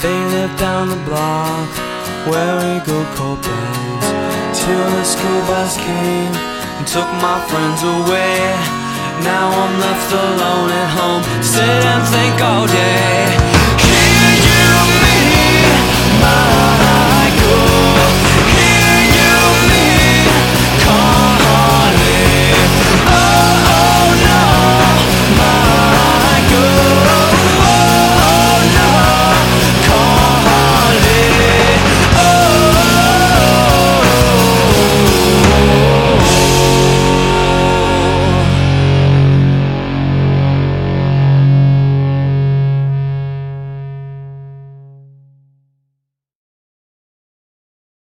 They live down the block where we go coping. Till the school bus came and took my friends away. Now I'm left alone at home, sit and think all day.